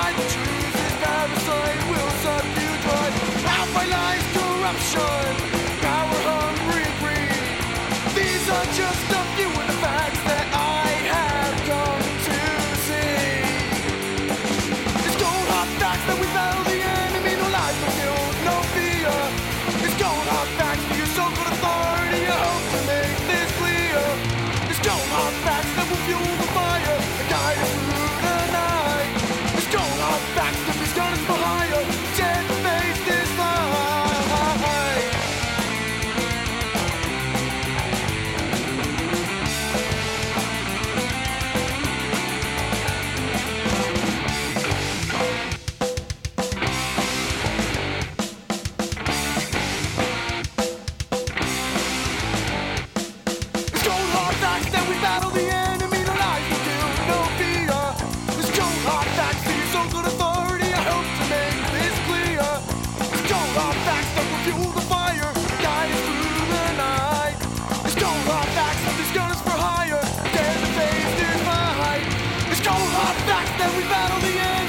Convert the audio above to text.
The truth is will subdue joy. By lies, corruption, power, hungry greed. These are just a few of the facts that I have come to see. Cold hard facts that we found. Facts that we battle the enemy,